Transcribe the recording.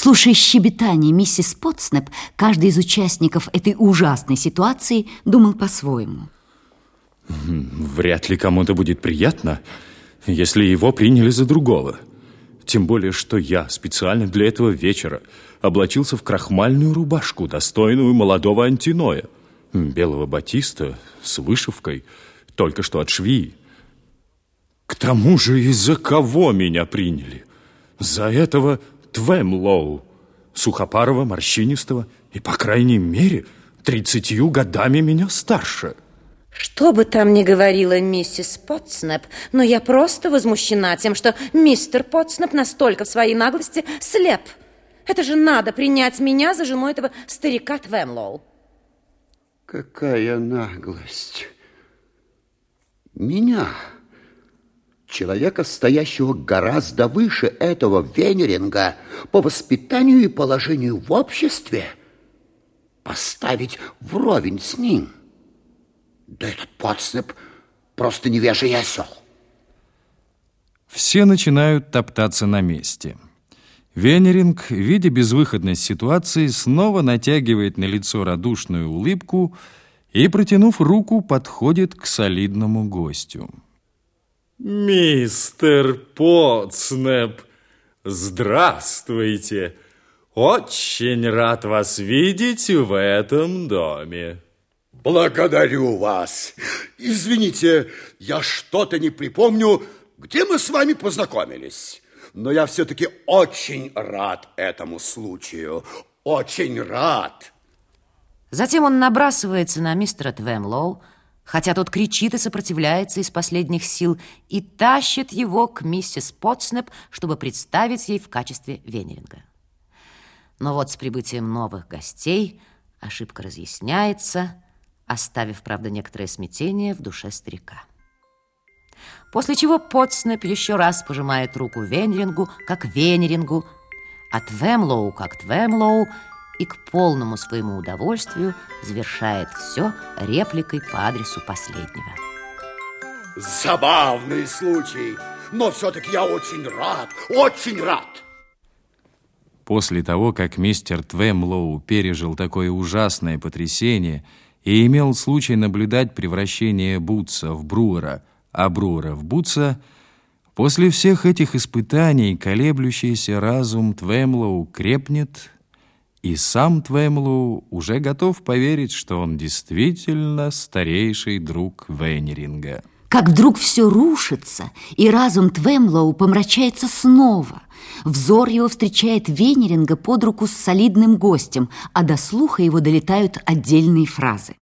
Слушая щебетание миссис Потснеп, каждый из участников этой ужасной ситуации думал по-своему. Вряд ли кому-то будет приятно, если его приняли за другого. Тем более, что я специально для этого вечера облачился в крахмальную рубашку, достойную молодого антиноя, белого батиста с вышивкой, только что от швеи. К тому же из-за кого меня приняли? За этого Твемлоу, сухопарого, морщинистого и, по крайней мере, тридцатью годами меня старше. Что бы там ни говорила миссис Потснеп, но я просто возмущена тем, что мистер Потснеп настолько в своей наглости слеп. Это же надо принять меня за жену этого старика Твемлоу. Какая наглость. Меня, человека, стоящего гораздо выше этого Венеринга по воспитанию и положению в обществе, поставить вровень с ним – да этот подснеп просто невежий осел. Все начинают топтаться на месте. Венеринг, видя безвыходность ситуации, снова натягивает на лицо радушную улыбку и, протянув руку, подходит к солидному гостю. «Мистер Потснеп, здравствуйте! Очень рад вас видеть в этом доме!» Благодарю вас. Извините, я что-то не припомню, где мы с вами познакомились. Но я все-таки очень рад этому случаю. Очень рад. Затем он набрасывается на мистера Твемлоу, хотя тот кричит и сопротивляется из последних сил, и тащит его к миссис Потснеп, чтобы представить ей в качестве венеринга. Но вот с прибытием новых гостей ошибка разъясняется – оставив, правда, некоторое смятение в душе старика. После чего Потснеп еще раз пожимает руку Венерингу, как Венерингу, а Твемлоу, как Твемлоу, и к полному своему удовольствию завершает все репликой по адресу последнего. Забавный случай, но все-таки я очень рад, очень рад. После того, как мистер Твемлоу пережил такое ужасное потрясение – и имел случай наблюдать превращение Бутса в Бруера, а Бруера в Бутса, после всех этих испытаний колеблющийся разум Твемлоу крепнет, и сам Твемлоу уже готов поверить, что он действительно старейший друг Венеринга. Как вдруг все рушится, и разум Твемлоу помрачается снова. Взор его встречает Венеринга под руку с солидным гостем, а до слуха его долетают отдельные фразы.